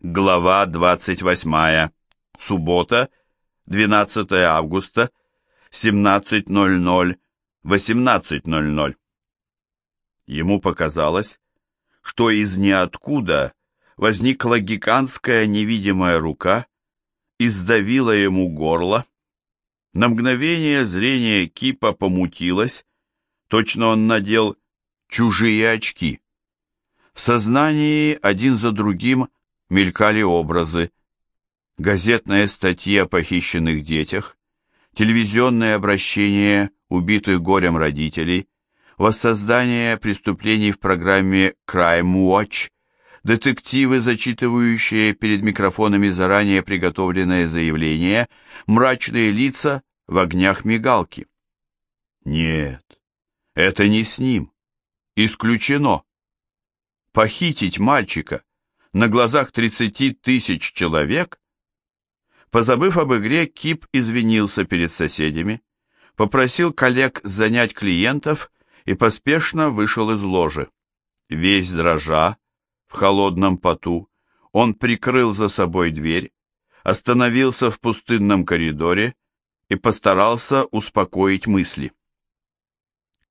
Глава 28. Суббота, 12 августа, 17.00, 18.00. Ему показалось, что из ниоткуда возникла гигантская невидимая рука и сдавила ему горло. На мгновение зрение Кипа помутилось, точно он надел чужие очки. В сознании один за другим мелькали образы. Газетные статьи о похищенных детях, телевизионные обращения убитых горем родителей, воссоздание преступлений в программе Crime Watch, детективы, зачитывающие перед микрофонами заранее приготовленное заявление, мрачные лица в огнях мигалки. Нет, это не с ним. Исключено. Похитить мальчика на глазах 30 тысяч человек? Позабыв об игре, Кип извинился перед соседями, попросил коллег занять клиентов и поспешно вышел из ложи. Весь дрожа, в холодном поту, он прикрыл за собой дверь, остановился в пустынном коридоре и постарался успокоить мысли.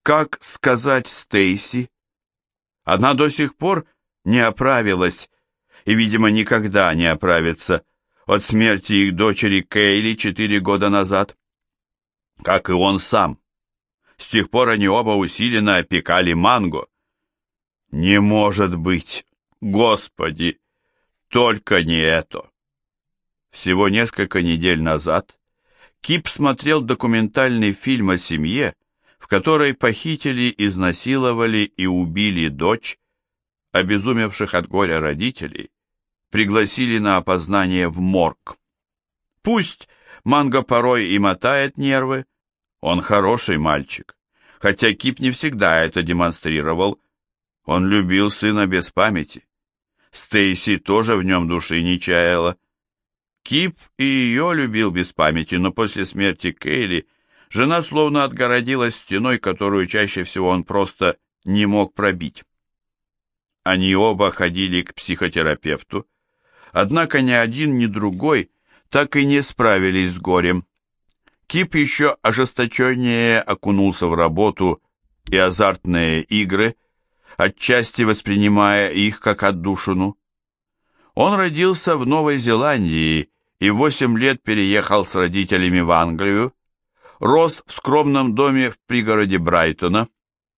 Как сказать Стейси? Она до сих пор не оправилась и, видимо, никогда не оправится от смерти их дочери Кейли четыре года назад. Как и он сам. С тех пор они оба усиленно опекали Манго. Не может быть, Господи, только не это. Всего несколько недель назад Кип смотрел документальный фильм о семье, в которой похитили, изнасиловали и убили дочь, обезумевших от горя родителей, пригласили на опознание в морг. Пусть Манго порой и мотает нервы, он хороший мальчик, хотя Кип не всегда это демонстрировал, он любил сына без памяти. Стейси тоже в нем души не чаяла. Кип и ее любил без памяти, но после смерти Кейли жена словно отгородилась стеной, которую чаще всего он просто не мог пробить. Они оба ходили к психотерапевту, однако ни один, ни другой так и не справились с горем. Кип еще ожесточеннее окунулся в работу и азартные игры, отчасти воспринимая их как отдушину. Он родился в Новой Зеландии и восемь лет переехал с родителями в Англию, рос в скромном доме в пригороде Брайтона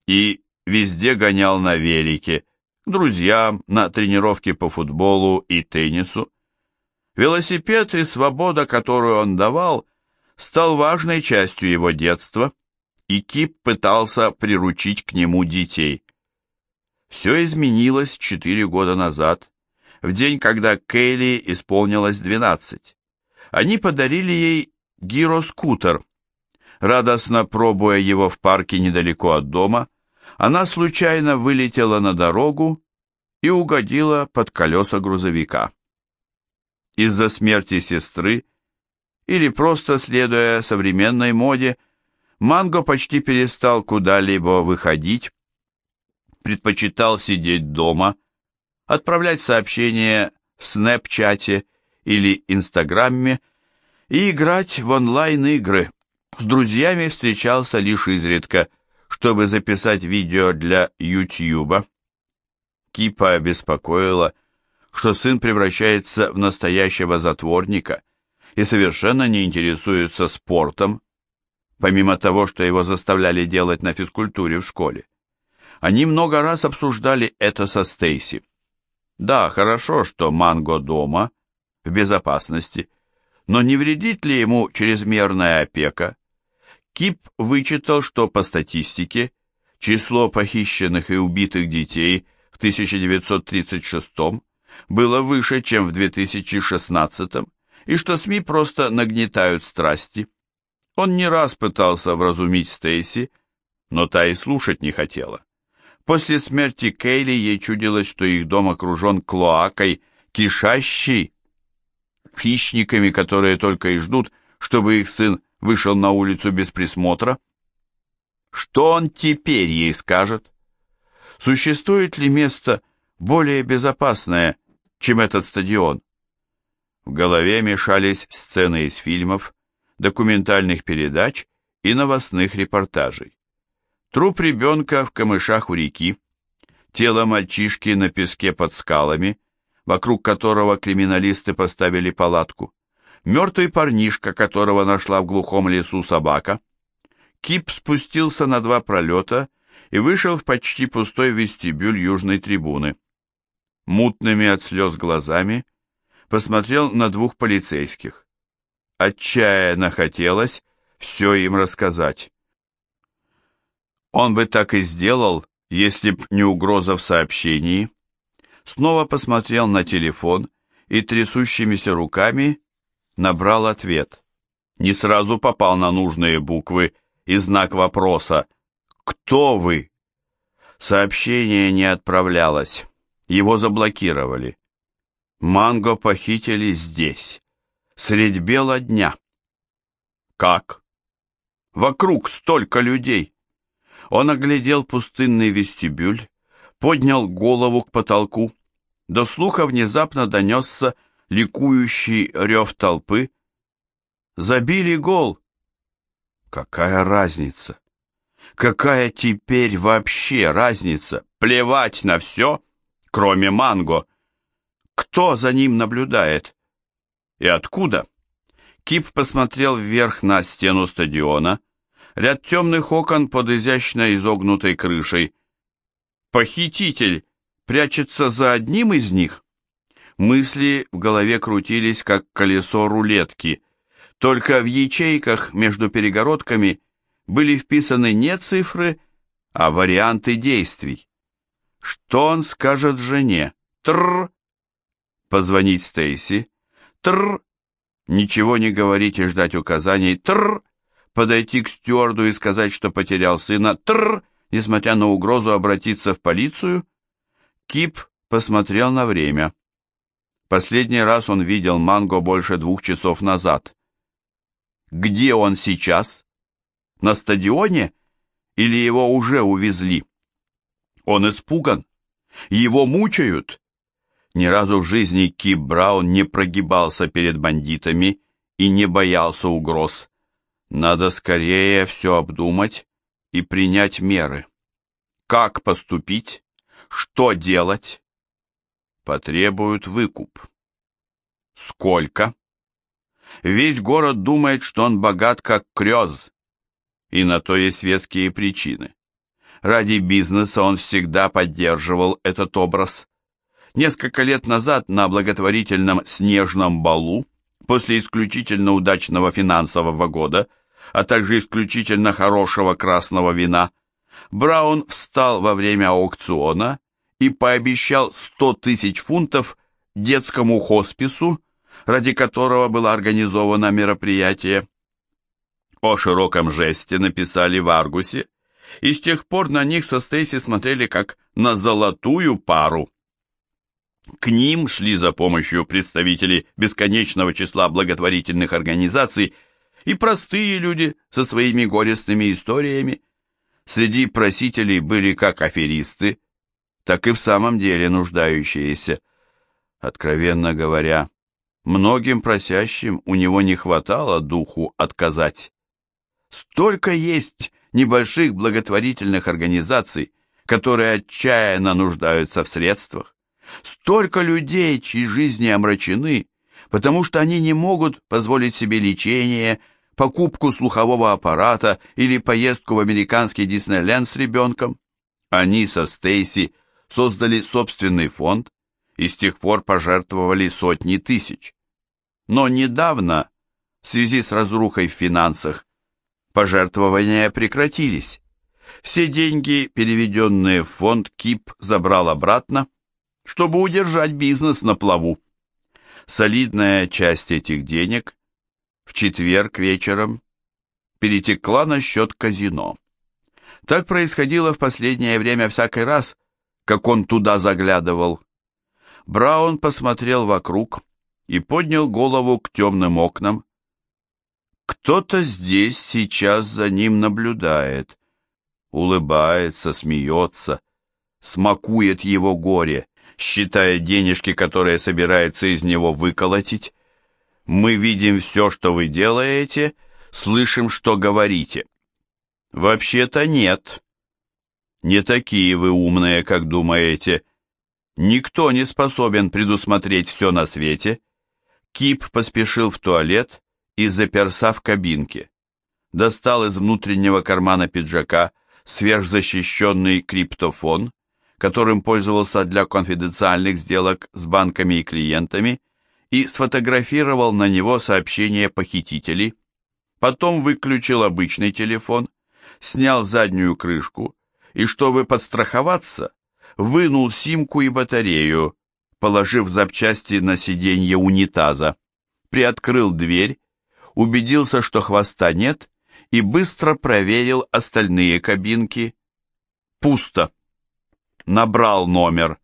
и везде гонял на велике, друзьям, на тренировки по футболу и теннису. Велосипед и свобода, которую он давал, стал важной частью его детства, и Кип пытался приручить к нему детей. Все изменилось четыре года назад, в день, когда Кейли исполнилось 12. Они подарили ей гироскутер. Радостно пробуя его в парке недалеко от дома, она случайно вылетела на дорогу и угодила под колеса грузовика. Из-за смерти сестры или просто следуя современной моде, Манго почти перестал куда-либо выходить, предпочитал сидеть дома, отправлять сообщения в Снэпчате или Инстаграме и играть в онлайн-игры. С друзьями встречался лишь изредка – чтобы записать видео для Ютьюба. Кипа обеспокоила, что сын превращается в настоящего затворника и совершенно не интересуется спортом, помимо того, что его заставляли делать на физкультуре в школе. Они много раз обсуждали это со Стейси. Да, хорошо, что Манго дома, в безопасности, но не вредит ли ему чрезмерная опека? Кип вычитал, что по статистике число похищенных и убитых детей в 1936 было выше, чем в 2016, и что СМИ просто нагнетают страсти. Он не раз пытался вразумить Стейси, но та и слушать не хотела. После смерти Кейли ей чудилось, что их дом окружен клоакой, кишащей хищниками, которые только и ждут, чтобы их сын вышел на улицу без присмотра? Что он теперь ей скажет? Существует ли место более безопасное, чем этот стадион. В голове мешались сцены из фильмов, документальных передач и новостных репортажей. Труп ребенка в камышах у реки, тело мальчишки на песке под скалами, вокруг которого криминалисты поставили палатку, мертвый парнишка, которого нашла в глухом лесу собака. Кип спустился на два пролета и вышел в почти пустой вестибюль южной трибуны. Мутными от слез глазами посмотрел на двух полицейских. Отчаянно хотелось все им рассказать. Он бы так и сделал, если б не угроза в сообщении. Снова посмотрел на телефон и трясущимися руками набрал ответ. Не сразу попал на нужные буквы и знак вопроса «Кто вы?». Сообщение не отправлялось, его заблокировали. Манго похитили здесь, средь бела дня. Как? Вокруг столько людей. Он оглядел пустынный вестибюль, поднял голову к потолку. До слуха внезапно донесся ликующий рев толпы. Забили гол. Какая разница? Какая теперь вообще разница? Плевать на все, кроме манго. Кто за ним наблюдает? И откуда? Кип посмотрел вверх на стену стадиона. Ряд темных окон под изящно изогнутой крышей. Похититель прячется за одним из них? Мысли в голове крутились, как колесо рулетки. Только в ячейках между перегородками были вписаны не цифры, а варианты действий. Что он скажет жене? Тр позвонить Стейси, тр, ничего не говорить и ждать указаний, тр, подойти к стюарду и сказать, что потерял сына, тр, несмотря на угрозу обратиться в полицию. Кип посмотрел на время. Последний раз он видел Манго больше двух часов назад. Где он сейчас? На стадионе? Или его уже увезли? Он испуган? Его мучают? Ни разу в жизни Кип Браун не прогибался перед бандитами и не боялся угроз. Надо скорее все обдумать и принять меры. Как поступить? Что делать? Потребуют выкуп. Сколько? Весь город думает, что он богат как крёз, и на то есть веские причины. Ради бизнеса он всегда поддерживал этот образ. Несколько лет назад на благотворительном снежном балу, после исключительно удачного финансового года, а также исключительно хорошего красного вина, Браун встал во время аукциона и пообещал 100 тысяч фунтов детскому хоспису, ради которого было организовано мероприятие. О широком жесте написали в Аргусе, и с тех пор на них со Стейси смотрели как на золотую пару. К ним шли за помощью представители бесконечного числа благотворительных организаций и простые люди со своими горестными историями. Среди просителей были как аферисты, так и в самом деле нуждающиеся. Откровенно говоря, многим просящим у него не хватало духу отказать. Столько есть небольших благотворительных организаций, которые отчаянно нуждаются в средствах. Столько людей, чьи жизни омрачены, потому что они не могут позволить себе лечение, покупку слухового аппарата или поездку в американский Диснейленд с ребенком. Они со Стейси создали собственный фонд и с тех пор пожертвовали сотни тысяч. Но недавно, в связи с разрухой в финансах, пожертвования прекратились. Все деньги, переведенные в фонд, КИП забрал обратно, чтобы удержать бизнес на плаву. Солидная часть этих денег в четверг вечером перетекла на счет казино. Так происходило в последнее время всякий раз, как он туда заглядывал. Браун посмотрел вокруг и поднял голову к темным окнам. Кто-то здесь сейчас за ним наблюдает, улыбается, смеется, смакует его горе считая денежки, которые собирается из него выколотить. Мы видим все, что вы делаете, слышим, что говорите. Вообще-то нет. Не такие вы умные, как думаете. Никто не способен предусмотреть все на свете. Кип поспешил в туалет и заперся в кабинке. Достал из внутреннего кармана пиджака сверхзащищенный криптофон, которым пользовался для конфиденциальных сделок с банками и клиентами, и сфотографировал на него сообщение похитителей. Потом выключил обычный телефон, снял заднюю крышку и, чтобы подстраховаться, вынул симку и батарею, положив запчасти на сиденье унитаза, приоткрыл дверь, убедился, что хвоста нет, и быстро проверил остальные кабинки. Пусто. Набрал номер.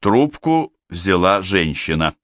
Трубку взяла женщина.